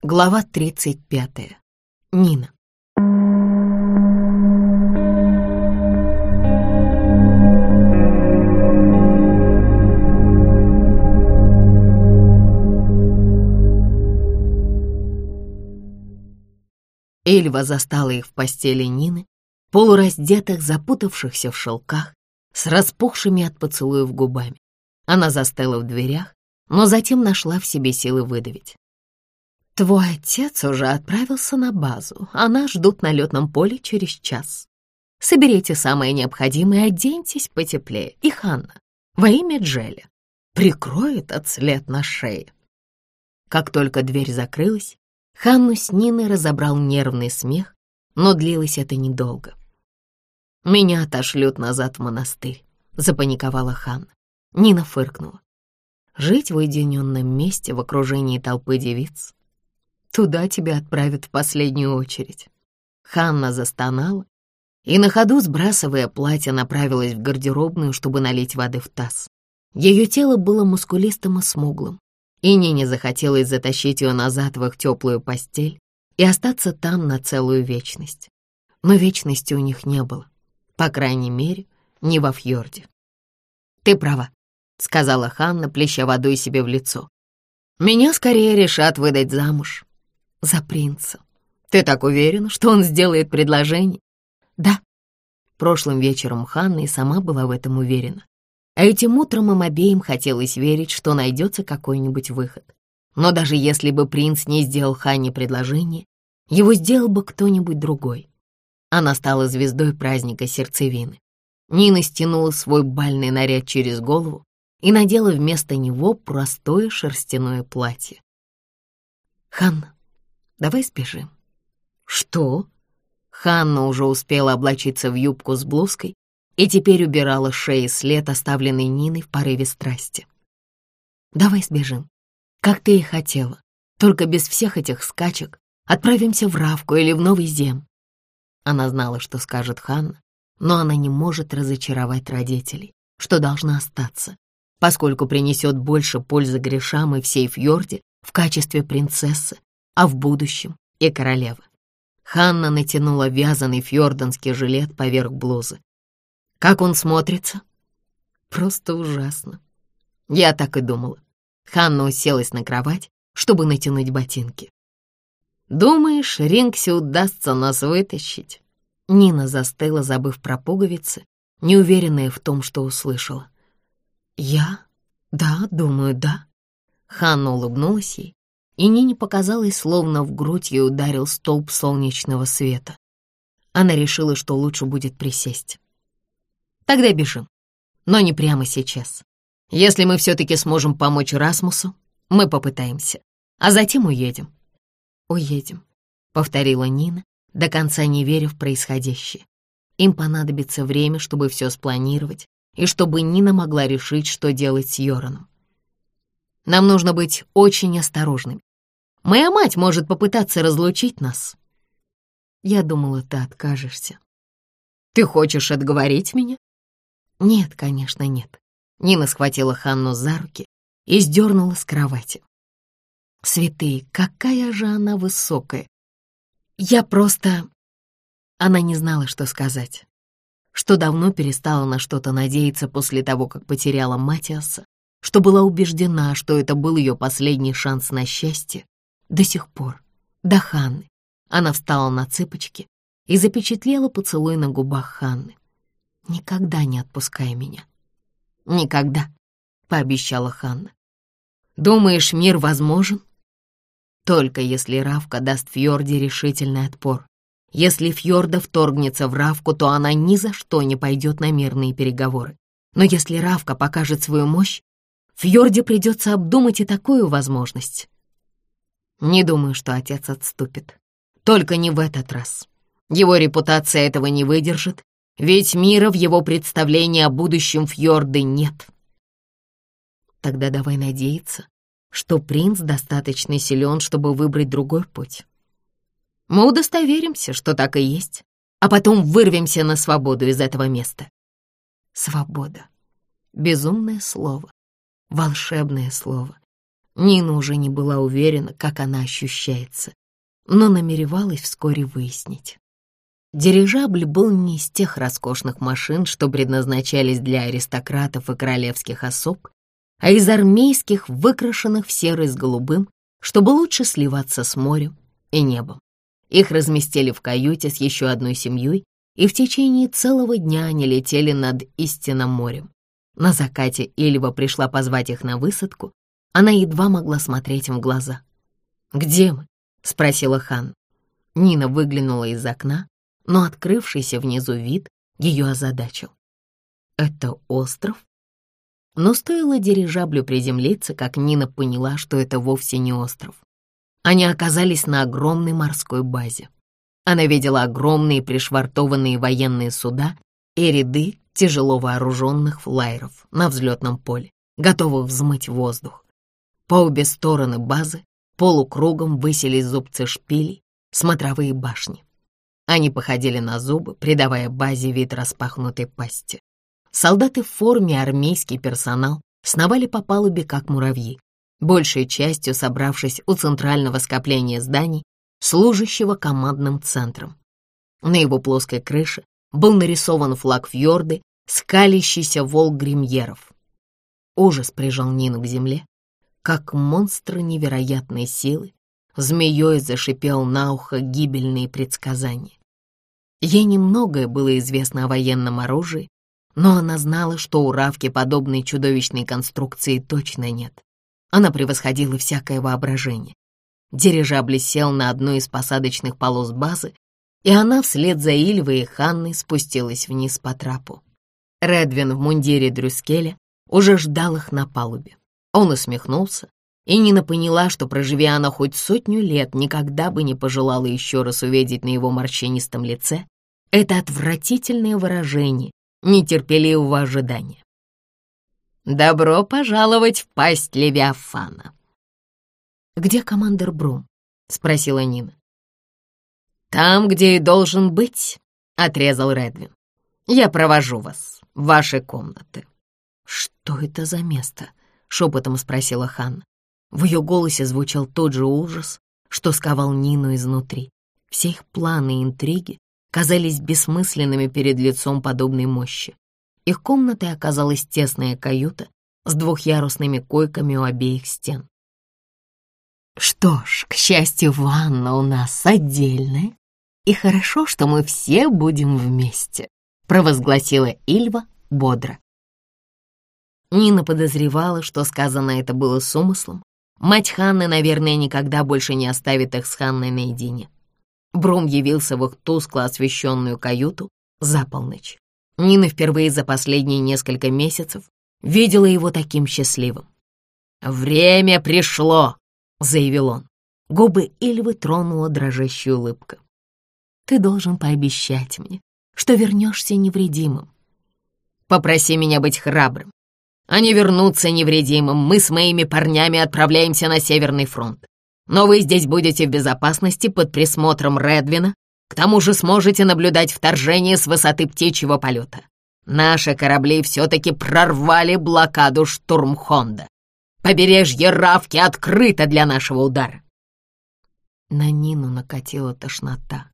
Глава 35. Нина. Эльва застала их в постели Нины, полураздетых, запутавшихся в шелках, с распухшими от поцелуев губами. Она застыла в дверях, но затем нашла в себе силы выдавить. «Твой отец уже отправился на базу, а нас ждут на летном поле через час. Соберите самое необходимое, оденьтесь потеплее. И Ханна, во имя Джеля, прикроет от след на шее». Как только дверь закрылась, Ханну с Ниной разобрал нервный смех, но длилось это недолго. «Меня отошлют назад в монастырь», — запаниковала Ханна. Нина фыркнула. «Жить в уединенном месте в окружении толпы девиц? Туда тебя отправят в последнюю очередь». Ханна застонала и на ходу, сбрасывая платье, направилась в гардеробную, чтобы налить воды в таз. Ее тело было мускулистым и смуглым, и Нине захотелось затащить ее назад в их теплую постель и остаться там на целую вечность. Но вечности у них не было. По крайней мере, не во фьорде. «Ты права», — сказала Ханна, плеща водой себе в лицо. «Меня скорее решат выдать замуж. За принца. Ты так уверена, что он сделает предложение?» «Да». Прошлым вечером Ханна и сама была в этом уверена. А этим утром им обеим хотелось верить, что найдется какой-нибудь выход. Но даже если бы принц не сделал Ханне предложение, его сделал бы кто-нибудь другой. Она стала звездой праздника сердцевины. Нина стянула свой бальный наряд через голову и надела вместо него простое шерстяное платье. «Ханна, давай сбежим». «Что?» Ханна уже успела облачиться в юбку с блузкой и теперь убирала шеи след, оставленный Ниной в порыве страсти. «Давай сбежим, как ты и хотела, только без всех этих скачек. Отправимся в Равку или в Новый Зем. Она знала, что скажет Ханна, но она не может разочаровать родителей, что должна остаться, поскольку принесет больше пользы грешам и всей Фьорде в качестве принцессы, а в будущем и королевы. Ханна натянула вязаный фьорданский жилет поверх блузы. Как он смотрится? Просто ужасно. Я так и думала. Ханна уселась на кровать, чтобы натянуть ботинки. «Думаешь, Рингсе удастся нас вытащить?» Нина застыла, забыв про пуговицы, неуверенная в том, что услышала. «Я? Да, думаю, да». Ханна улыбнулась ей, и Нине показалось, словно в грудь ей ударил столб солнечного света. Она решила, что лучше будет присесть. «Тогда бежим, но не прямо сейчас. Если мы все-таки сможем помочь Расмусу, мы попытаемся, а затем уедем уедем», — повторила Нина, до конца не веря в происходящее. Им понадобится время, чтобы все спланировать, и чтобы Нина могла решить, что делать с Йораном. Нам нужно быть очень осторожными. Моя мать может попытаться разлучить нас. Я думала, ты откажешься. Ты хочешь отговорить меня? Нет, конечно, нет. Нина схватила Ханну за руки и сдернула с кровати. Святые, какая же она высокая! Я просто... Она не знала, что сказать. Что давно перестала на что-то надеяться после того, как потеряла Матиаса, что была убеждена, что это был ее последний шанс на счастье. До сих пор, до Ханны. Она встала на цыпочки и запечатлела поцелуй на губах Ханны. «Никогда не отпускай меня». «Никогда», — пообещала Ханна. «Думаешь, мир возможен?» Только если Равка даст Фьорде решительный отпор. Если Фьорда вторгнется в Равку, то она ни за что не пойдет на мирные переговоры. Но если Равка покажет свою мощь, Фьорде придется обдумать и такую возможность. Не думаю, что отец отступит. Только не в этот раз. Его репутация этого не выдержит, ведь мира в его представлении о будущем Фьорды нет. Тогда давай надеяться, что принц достаточно силен, чтобы выбрать другой путь. Мы удостоверимся, что так и есть, а потом вырвемся на свободу из этого места. Свобода. Безумное слово, волшебное слово. Нина уже не была уверена, как она ощущается, но намеревалась вскоре выяснить. Дирижабль был не из тех роскошных машин, что предназначались для аристократов и королевских особ, а из армейских, выкрашенных в серый с голубым, чтобы лучше сливаться с морем и небом. Их разместили в каюте с еще одной семьей, и в течение целого дня они летели над истинным морем. На закате Ильва пришла позвать их на высадку, она едва могла смотреть им в глаза. «Где мы?» — спросила Хан. Нина выглянула из окна, но открывшийся внизу вид ее озадачил. «Это остров?» Но стоило дирижаблю приземлиться, как Нина поняла, что это вовсе не остров. Они оказались на огромной морской базе. Она видела огромные пришвартованные военные суда и ряды тяжело вооруженных флайеров на взлетном поле, готовых взмыть воздух. По обе стороны базы полукругом высились зубцы шпилей, смотровые башни. Они походили на зубы, придавая базе вид распахнутой пасти. Солдаты в форме, армейский персонал сновали по палубе, как муравьи, большей частью собравшись у центрального скопления зданий, служащего командным центром. На его плоской крыше был нарисован флаг фьорды, скалящийся волк гримьеров. Ужас прижал Нину к земле, как монстр невероятной силы, змеей зашипел на ухо гибельные предсказания. Ей немногое было известно о военном оружии, но она знала, что у Равки подобной чудовищной конструкции точно нет. Она превосходила всякое воображение. Дирижабль сел на одну из посадочных полос базы, и она вслед за Ильвой и Ханной спустилась вниз по трапу. Редвин в мундире Дрюскеля уже ждал их на палубе. Он усмехнулся, и Нина поняла, что, проживи она хоть сотню лет, никогда бы не пожелала еще раз увидеть на его морщинистом лице это отвратительное выражение нетерпеливого ожидания. «Добро пожаловать в пасть Левиафана!» «Где командир Брум?» — спросила Нина. «Там, где и должен быть», — отрезал Редвин. «Я провожу вас в ваши комнаты». «Что это за место?» — шепотом спросила Ханна. В ее голосе звучал тот же ужас, что сковал Нину изнутри. Все их планы и интриги казались бессмысленными перед лицом подобной мощи. Их комнатой оказалась тесная каюта с двухъярусными койками у обеих стен. «Что ж, к счастью, ванна у нас отдельная, и хорошо, что мы все будем вместе», провозгласила Ильва бодро. Нина подозревала, что сказано это было с умыслом, Мать Ханны, наверное, никогда больше не оставит их с Ханной наедине. Брум явился в их тускло освещенную каюту за полночь. Нина впервые за последние несколько месяцев видела его таким счастливым. «Время пришло!» — заявил он. Губы Ильвы тронула дрожащая улыбка. «Ты должен пообещать мне, что вернешься невредимым. Попроси меня быть храбрым, они вернутся невредимым. Мы с моими парнями отправляемся на Северный фронт. Но вы здесь будете в безопасности под присмотром Редвина. К тому же сможете наблюдать вторжение с высоты птичьего полета. Наши корабли все-таки прорвали блокаду штурмхонда. Побережье Равки открыто для нашего удара. На Нину накатила тошнота.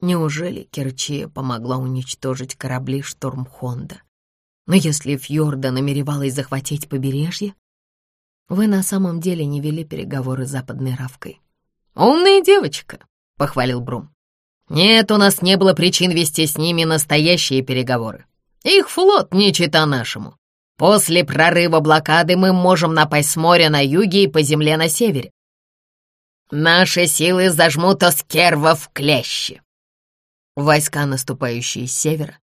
Неужели Керчия помогла уничтожить корабли штурмхонда? Но если Фьорда намеревалась захватить побережье, вы на самом деле не вели переговоры с Западной Равкой. «Умная девочка», — похвалил Брум. «Нет, у нас не было причин вести с ними настоящие переговоры. Их флот не чита нашему. После прорыва блокады мы можем напасть с моря на юге и по земле на севере. Наши силы зажмут Оскерва в клещи. Войска, наступающие с севера,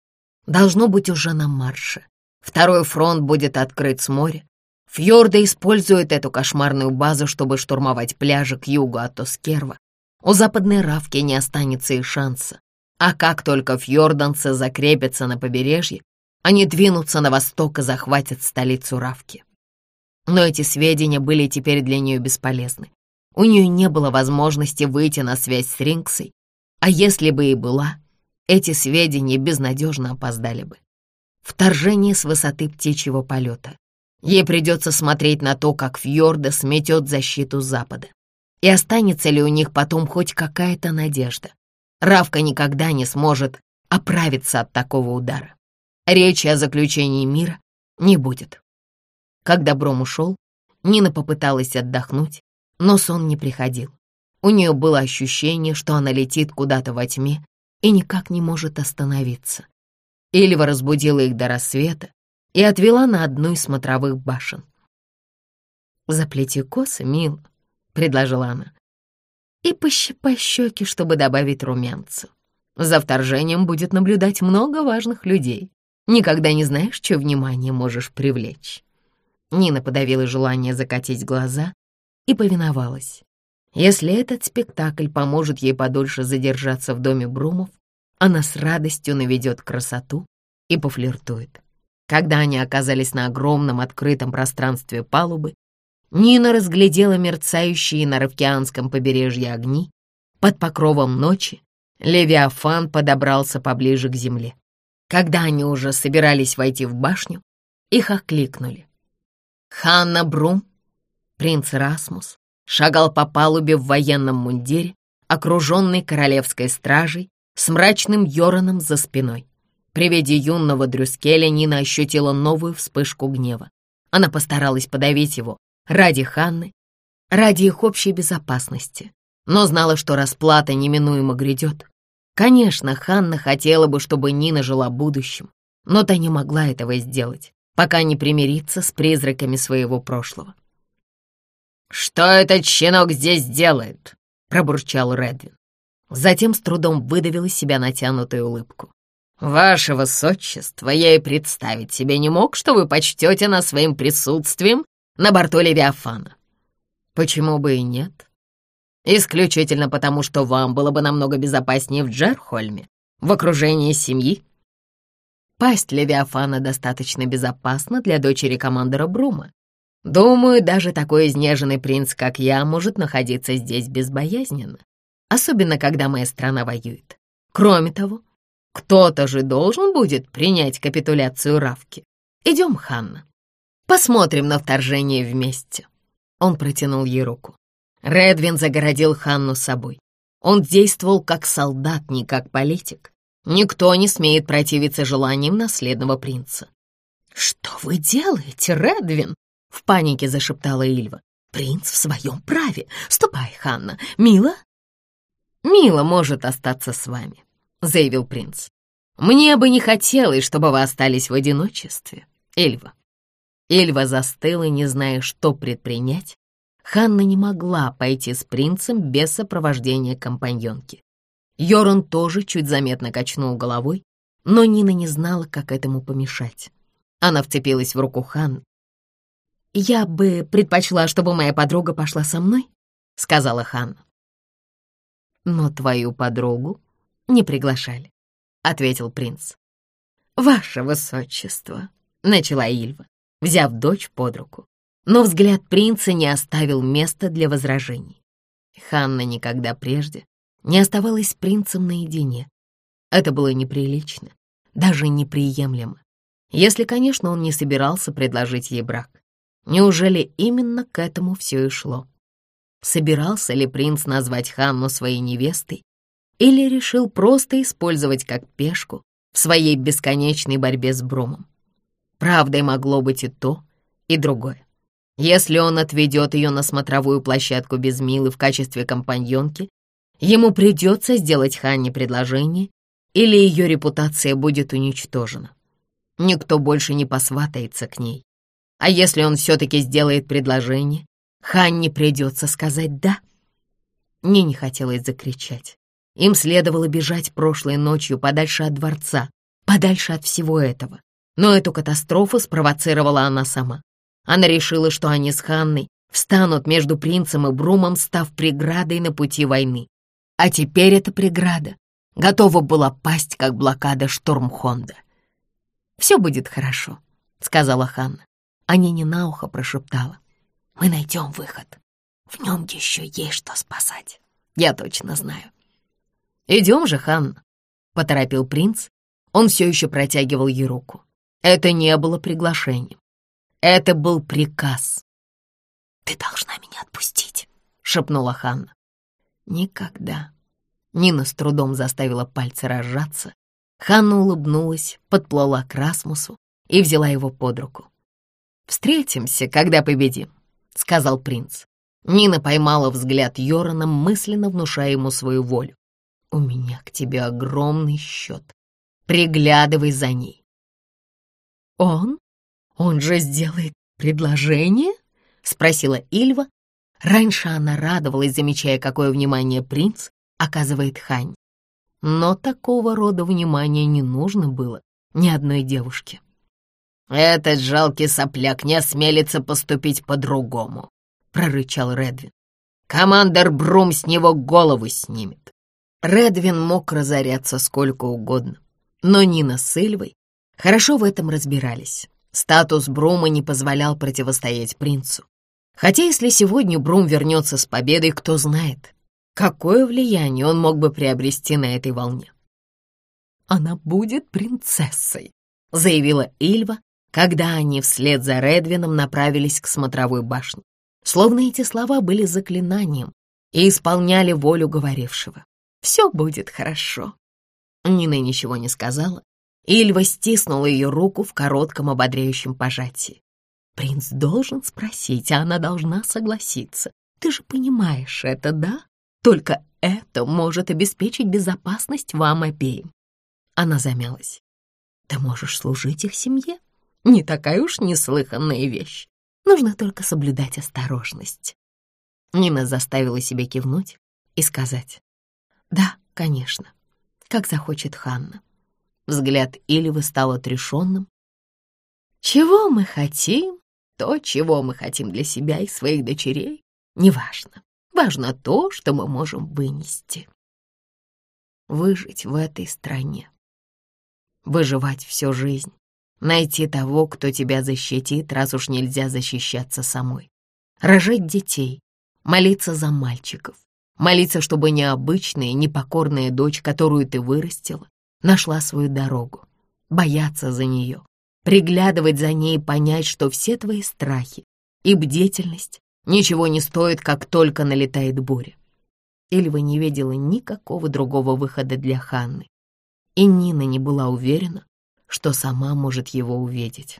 должно быть уже на марше. Второй фронт будет открыт с моря. Фьорды используют эту кошмарную базу, чтобы штурмовать пляжи к югу от Оскерва. У западной Равки не останется и шанса. А как только фьорданцы закрепятся на побережье, они двинутся на восток и захватят столицу Равки. Но эти сведения были теперь для нее бесполезны. У нее не было возможности выйти на связь с Рингсой, а если бы и была, эти сведения безнадежно опоздали бы. Вторжение с высоты птичьего полета. Ей придется смотреть на то, как Фьорда сметет защиту Запада. И останется ли у них потом хоть какая-то надежда? Равка никогда не сможет оправиться от такого удара. Речи о заключении мира не будет. Когда Бром ушел, Нина попыталась отдохнуть, но сон не приходил. У нее было ощущение, что она летит куда-то во тьме и никак не может остановиться. Ильва разбудила их до рассвета и отвела на одну из смотровых башен. «Заплети косы, мил», — предложила она, «и пощипай щеки, чтобы добавить румянца. За вторжением будет наблюдать много важных людей. Никогда не знаешь, что внимание можешь привлечь». Нина подавила желание закатить глаза и повиновалась. Если этот спектакль поможет ей подольше задержаться в доме Брумов, она с радостью наведет красоту и пофлиртует. Когда они оказались на огромном открытом пространстве палубы, Нина разглядела мерцающие на Равкианском побережье огни. Под покровом ночи Левиафан подобрался поближе к земле. Когда они уже собирались войти в башню, их окликнули. Ханна Брум, принц Расмус, шагал по палубе в военном мундире, окруженный королевской стражей, с мрачным Йораном за спиной. При виде юного Дрюскеля Нина ощутила новую вспышку гнева. Она постаралась подавить его ради Ханны, ради их общей безопасности, но знала, что расплата неминуемо грядет. Конечно, Ханна хотела бы, чтобы Нина жила будущим, но та не могла этого сделать пока не примирится с призраками своего прошлого. «Что этот щенок здесь делает?» — пробурчал Редвин. Затем с трудом выдавил из себя натянутую улыбку. «Ваше высочество, я и представить себе не мог, что вы почтете нас своим присутствием на борту Левиафана». «Почему бы и нет?» «Исключительно потому, что вам было бы намного безопаснее в Джерхольме, в окружении семьи Пасть Левиафана достаточно безопасна для дочери командора Брума. Думаю, даже такой изнеженный принц, как я, может находиться здесь безбоязненно, особенно когда моя страна воюет. Кроме того, кто-то же должен будет принять капитуляцию Равки. Идем, Ханна. Посмотрим на вторжение вместе. Он протянул ей руку. Редвин загородил Ханну собой. Он действовал как солдат, не как политик. Никто не смеет противиться желаниям наследного принца. «Что вы делаете, Редвин?» — в панике зашептала Ильва. «Принц в своем праве. Ступай, Ханна. Мила?» «Мила может остаться с вами», — заявил принц. «Мне бы не хотелось, чтобы вы остались в одиночестве, Ильва». Ильва застыла, не зная, что предпринять. Ханна не могла пойти с принцем без сопровождения компаньонки. Йоран тоже чуть заметно качнул головой, но Нина не знала, как этому помешать. Она вцепилась в руку Хан. «Я бы предпочла, чтобы моя подруга пошла со мной», — сказала Хан. «Но твою подругу не приглашали», — ответил принц. «Ваше высочество», — начала Ильва, взяв дочь под руку. Но взгляд принца не оставил места для возражений. Ханна никогда прежде не оставалась с принцем наедине. Это было неприлично, даже неприемлемо. Если, конечно, он не собирался предложить ей брак. Неужели именно к этому все и шло? Собирался ли принц назвать Ханну своей невестой или решил просто использовать как пешку в своей бесконечной борьбе с Бромом? Правдой могло быть и то, и другое. Если он отведет ее на смотровую площадку без Милы в качестве компаньонки, Ему придется сделать Ханне предложение, или ее репутация будет уничтожена. Никто больше не посватается к ней. А если он все-таки сделает предложение, Ханне придется сказать «да». Мне не хотелось закричать. Им следовало бежать прошлой ночью подальше от дворца, подальше от всего этого. Но эту катастрофу спровоцировала она сама. Она решила, что они с Ханной встанут между принцем и Брумом, став преградой на пути войны. А теперь эта преграда готова была пасть, как блокада Штормхонда. «Все будет хорошо», — сказала Ханна. А не на ухо прошептала. «Мы найдем выход. В нем еще есть что спасать. Я точно знаю». «Идем же, Ханна», — поторопил принц. Он все еще протягивал ей руку. Это не было приглашением. Это был приказ. «Ты должна меня отпустить», — шепнула Ханна. «Никогда». Нина с трудом заставила пальцы разжаться. Ханна улыбнулась, подплыла к Расмусу и взяла его под руку. «Встретимся, когда победим», — сказал принц. Нина поймала взгляд Йорона, мысленно внушая ему свою волю. «У меня к тебе огромный счет. Приглядывай за ней». «Он? Он же сделает предложение?» — спросила Ильва. Раньше она радовалась, замечая, какое внимание принц оказывает Хань. Но такого рода внимания не нужно было ни одной девушке. «Этот жалкий сопляк не осмелится поступить по-другому», — прорычал Редвин. «Командор Брум с него голову снимет». Редвин мог разоряться сколько угодно, но Нина с Ильвой хорошо в этом разбирались. Статус Брума не позволял противостоять принцу. Хотя если сегодня Брум вернется с победой, кто знает, какое влияние он мог бы приобрести на этой волне. «Она будет принцессой», — заявила Ильва, когда они вслед за Редвином направились к смотровой башне. Словно эти слова были заклинанием и исполняли волю говорившего. «Все будет хорошо». Нина ничего не сказала. Ильва стиснула ее руку в коротком ободряющем пожатии. «Принц должен спросить, а она должна согласиться. Ты же понимаешь это, да? Только это может обеспечить безопасность вам обеим». Она замялась. «Ты можешь служить их семье?» Не такая уж неслыханная вещь. Нужно только соблюдать осторожность. Нина заставила себя кивнуть и сказать. «Да, конечно, как захочет Ханна». Взгляд Ильвы стал отрешенным. «Чего мы хотим? То, чего мы хотим для себя и своих дочерей, неважно. Важно то, что мы можем вынести. Выжить в этой стране. Выживать всю жизнь Найти того, кто тебя защитит, раз уж нельзя защищаться самой. Рожать детей, молиться за мальчиков, молиться, чтобы необычная, непокорная дочь, которую ты вырастила, нашла свою дорогу, бояться за нее, приглядывать за ней и понять, что все твои страхи и бдительность ничего не стоят, как только налетает буря. Ильва не видела никакого другого выхода для Ханны, и Нина не была уверена, что сама может его увидеть.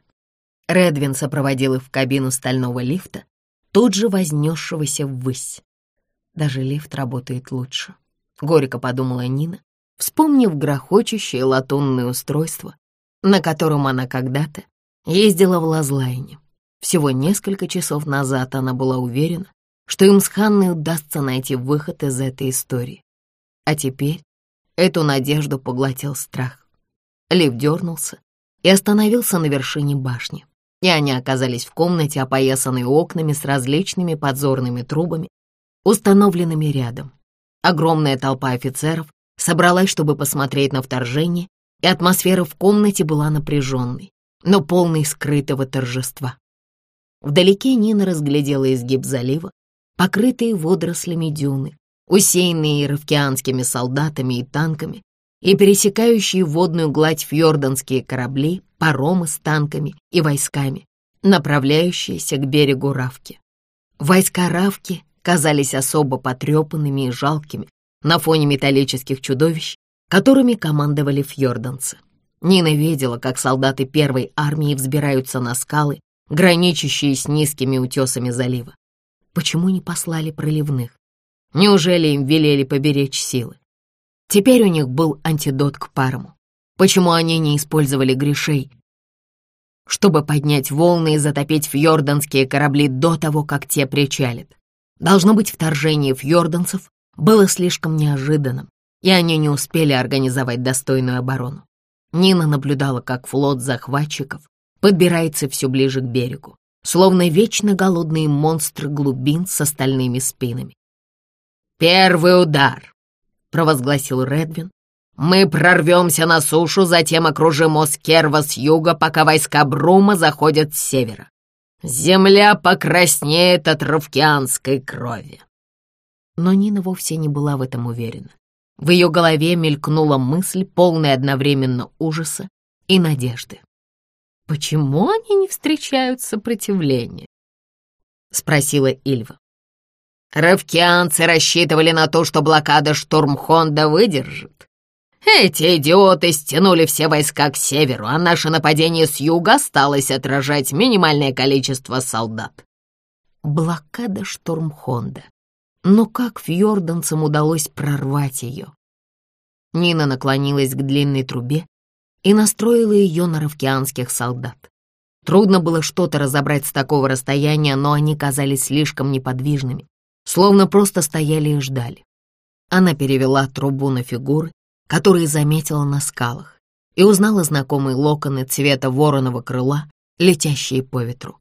Редвин сопроводил их в кабину стального лифта, тут же вознесшегося ввысь. Даже лифт работает лучше, — горько подумала Нина, вспомнив грохочущее латунное устройство, на котором она когда-то ездила в Лазлайне. Всего несколько часов назад она была уверена, что им с Ханной удастся найти выход из этой истории. А теперь эту надежду поглотил страх. Лифт дернулся и остановился на вершине башни, и они оказались в комнате, опоясанной окнами с различными подзорными трубами, установленными рядом. Огромная толпа офицеров собралась, чтобы посмотреть на вторжение, и атмосфера в комнате была напряженной, но полной скрытого торжества. Вдалеке Нина разглядела изгиб залива, покрытые водорослями дюны, усеянные ровкианскими солдатами и танками, и пересекающие водную гладь фьорданские корабли, паромы с танками и войсками, направляющиеся к берегу Равки. Войска Равки казались особо потрепанными и жалкими на фоне металлических чудовищ, которыми командовали фьорданцы. Нина видела, как солдаты первой армии взбираются на скалы, граничащие с низкими утесами залива. Почему не послали проливных? Неужели им велели поберечь силы? Теперь у них был антидот к парому. Почему они не использовали грешей, чтобы поднять волны и затопить фьорданские корабли до того, как те причалят? Должно быть, вторжение фьорданцев было слишком неожиданным, и они не успели организовать достойную оборону. Нина наблюдала, как флот захватчиков подбирается все ближе к берегу, словно вечно голодные монстры глубин с остальными спинами. «Первый удар!» Провозгласил Редвин. «Мы прорвемся на сушу, затем окружим Оскерва с юга, пока войска Брума заходят с севера. Земля покраснеет от ровкианской крови». Но Нина вовсе не была в этом уверена. В ее голове мелькнула мысль, полная одновременно ужаса и надежды. почему они не встречают сопротивления?» — спросила Ильва. Равкианцы рассчитывали на то, что блокада Штурмхонда выдержит. Эти идиоты стянули все войска к северу, а наше нападение с юга осталось отражать минимальное количество солдат. Блокада Штурмхонда. Но как фьорданцам удалось прорвать ее? Нина наклонилась к длинной трубе и настроила ее на равкианских солдат. Трудно было что-то разобрать с такого расстояния, но они казались слишком неподвижными, словно просто стояли и ждали. Она перевела трубу на фигуры, которые заметила на скалах, и узнала знакомые локоны цвета вороного крыла, летящие по ветру.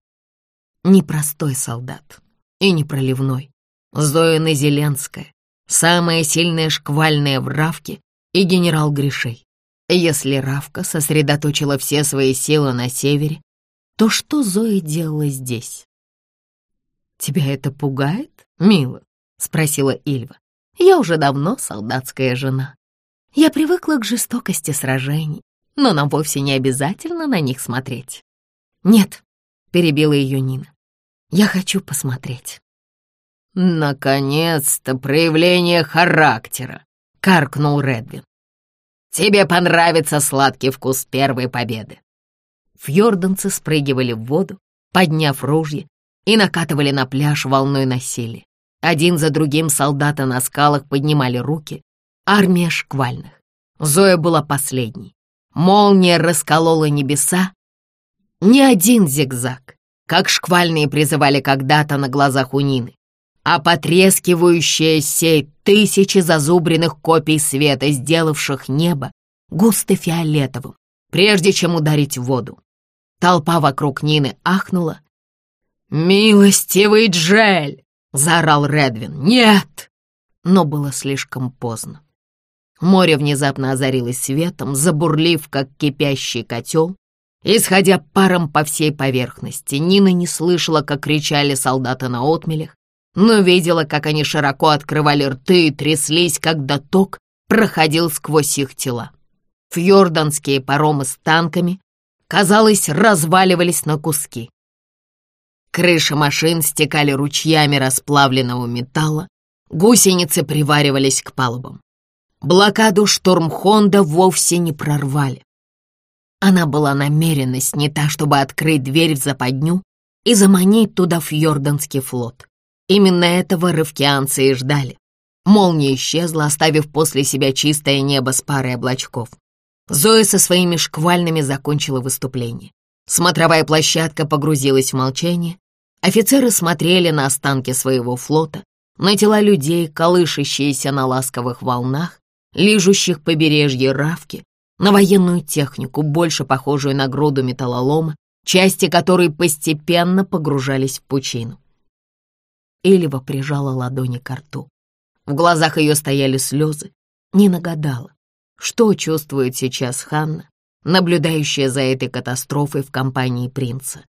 Непростой солдат и не проливной. Зоя Назеленская, самая сильная шквальная в Равке и генерал Гришей. Если Равка сосредоточила все свои силы на севере, то что Зоя делала здесь? «Тебя это пугает, мила?» — спросила Ильва. «Я уже давно солдатская жена. Я привыкла к жестокости сражений, но нам вовсе не обязательно на них смотреть». «Нет», — перебила ее Нина, — «я хочу посмотреть». «Наконец-то проявление характера!» — каркнул Редвин. «Тебе понравится сладкий вкус первой победы!» Фьорданцы спрыгивали в воду, подняв ружья, и накатывали на пляж волной насилия. Один за другим солдаты на скалах поднимали руки. Армия шквальных. Зоя была последней. Молния расколола небеса. Ни один зигзаг, как шквальные призывали когда-то на глазах у Нины, а потрескивающая сеть тысячи зазубренных копий света, сделавших небо густо фиолетовым, прежде чем ударить в воду. Толпа вокруг Нины ахнула, «Милостивый Джель!» — заорал Редвин. «Нет!» Но было слишком поздно. Море внезапно озарилось светом, забурлив, как кипящий котел, исходя паром по всей поверхности. Нина не слышала, как кричали солдаты на отмелях, но видела, как они широко открывали рты и тряслись, когда ток проходил сквозь их тела. Фьорданские паромы с танками, казалось, разваливались на куски. Крыши машин стекали ручьями расплавленного металла, гусеницы приваривались к палубам. Блокаду штормхонда вовсе не прорвали. Она была намеренно снята, чтобы открыть дверь в западню и заманить туда фьорданский флот. Именно этого рывкианцы и ждали. Молния исчезла, оставив после себя чистое небо с парой облачков. Зоя со своими шквальными закончила выступление. Смотровая площадка погрузилась в молчание, Офицеры смотрели на останки своего флота, на тела людей, колышащиеся на ласковых волнах, лижущих побережье Равки, на военную технику, больше похожую на груду металлолома, части которой постепенно погружались в пучину. Элива прижала ладони к рту. В глазах ее стояли слезы. Не нагадала, что чувствует сейчас Ханна, наблюдающая за этой катастрофой в компании принца.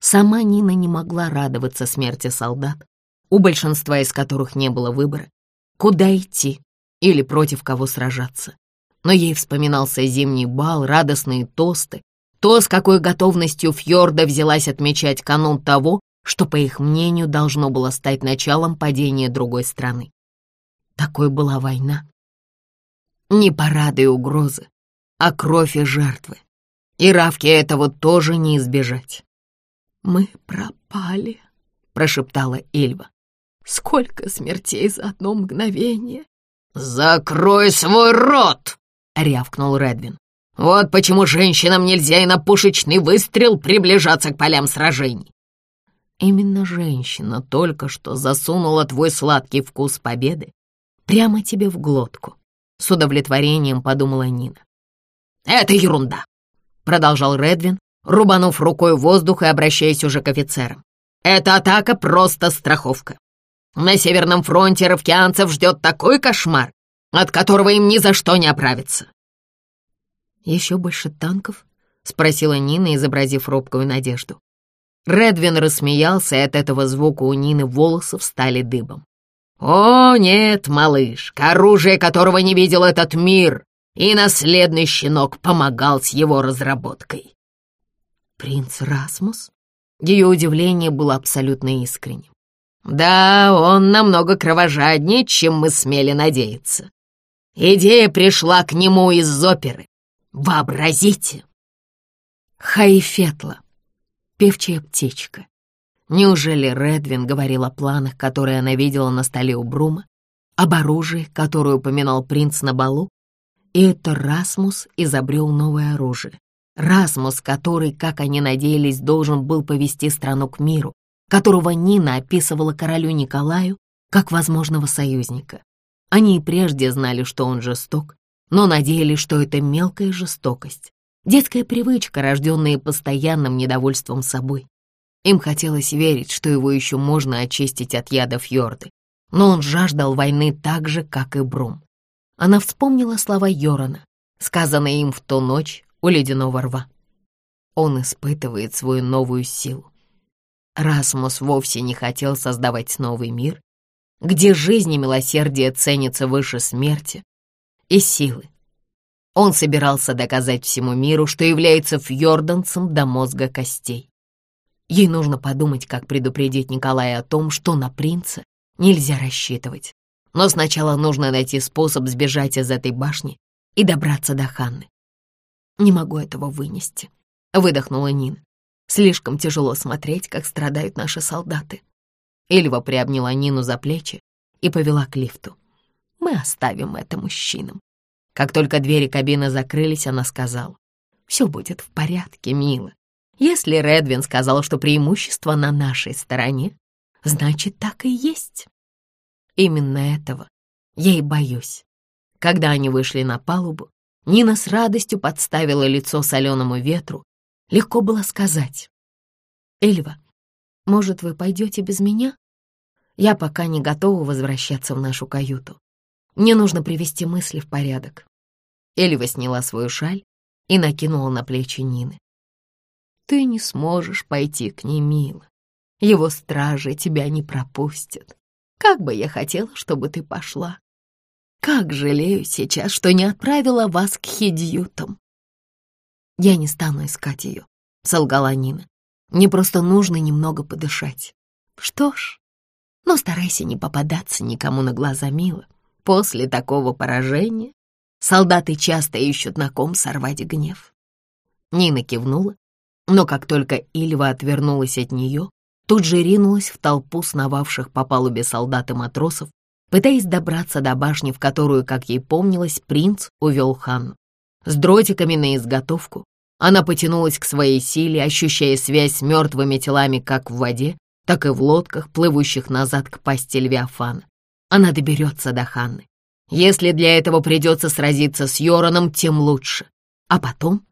Сама Нина не могла радоваться смерти солдат, у большинства из которых не было выбора, куда идти или против кого сражаться. Но ей вспоминался зимний бал, радостные тосты, то, с какой готовностью Фьорда взялась отмечать канун того, что, по их мнению, должно было стать началом падения другой страны. Такой была война. Не парады и угрозы, а кровь и жертвы. И Равке этого тоже не избежать. «Мы пропали», — прошептала Эльва. «Сколько смертей за одно мгновение!» «Закрой свой рот!» — рявкнул Редвин. «Вот почему женщинам нельзя и на пушечный выстрел приближаться к полям сражений!» Именно женщина только что засунула твой сладкий вкус победы прямо тебе в глотку. С удовлетворением подумала Нина. «Это ерунда!» — продолжал Редвин, рубанув рукой воздух и обращаясь уже к офицерам. «Эта атака просто страховка. На Северном фронте ровкианцев ждет такой кошмар, от которого им ни за что не оправиться». «Еще больше танков?» — спросила Нина, изобразив робкую надежду. Редвин рассмеялся, и от этого звука у Нины волосы встали дыбом. «О, нет, малыш, оружие которого не видел этот мир, и наследный щенок помогал с его разработкой. Принц Расмус?» Ее удивление было абсолютно искренним. «Да, он намного кровожаднее, чем мы смели надеяться. Идея пришла к нему из оперы. Вообразите!» Хайфетла, певчая птичка. Неужели Редвин говорил о планах, которые она видела на столе у Брума, об оружии, которое упоминал принц на балу? И это Расмус изобрел новое оружие. Расмус, который, как они надеялись, должен был повести страну к миру, которого Нина описывала королю Николаю как возможного союзника. Они и прежде знали, что он жесток, но надеялись, что это мелкая жестокость, детская привычка, рожденная постоянным недовольством собой. Им хотелось верить, что его еще можно очистить от ядов Йорды, но он жаждал войны так же, как и Брум. Она вспомнила слова Йорона, сказанные им в ту ночь у ледяного рва. Он испытывает свою новую силу. Расмус вовсе не хотел создавать новый мир, где жизнь и милосердие ценятся выше смерти и силы. Он собирался доказать всему миру, что является фьорданцем до мозга костей. Ей нужно подумать, как предупредить Николая о том, что на принца нельзя рассчитывать. Но сначала нужно найти способ сбежать из этой башни и добраться до Ханны. «Не могу этого вынести», — выдохнула Нина. «Слишком тяжело смотреть, как страдают наши солдаты». Эльва приобняла Нину за плечи и повела к лифту. «Мы оставим это мужчинам». Как только двери кабины закрылись, она сказала, «Все будет в порядке, мило. Если Редвин сказал, что преимущество на нашей стороне, значит, так и есть». Именно этого я и боюсь. Когда они вышли на палубу, Нина с радостью подставила лицо соленому ветру. Легко было сказать. «Эльва, может, вы пойдете без меня? Я пока не готова возвращаться в нашу каюту. Мне нужно привести мысли в порядок». Эльва сняла свою шаль и накинула на плечи Нины. «Ты не сможешь пойти к ней, мило. Его стражи тебя не пропустят. Как бы я хотела, чтобы ты пошла. Как жалею сейчас, что не отправила вас к Хидьютам. Я не стану искать ее, солгала Нина. Мне просто нужно немного подышать. Что ж, но старайся не попадаться никому на глаза, мило. После такого поражения солдаты часто ищут на ком сорвать гнев. Нина кивнула, но как только Ильва отвернулась от нее, тут же ринулась в толпу сновавших по палубе солдат и матросов, пытаясь добраться до башни, в которую, как ей помнилось, принц увел Ханну. С дротиками на изготовку она потянулась к своей силе, ощущая связь с мертвыми телами как в воде, так и в лодках, плывущих назад к пасти Левиафана. Она доберется до Ханны. Если для этого придется сразиться с Йораном, тем лучше. А потом?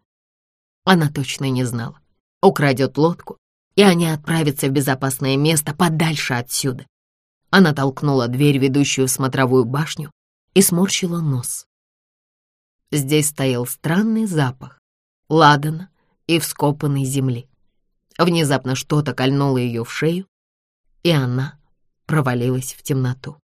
Она точно не знала. Украдет лодку, и они отправятся в безопасное место подальше отсюда. Она толкнула дверь, ведущую в смотровую башню, и сморщила нос. Здесь стоял странный запах ладана и вскопанной земли. Внезапно что-то кольнуло ее в шею, и она провалилась в темноту.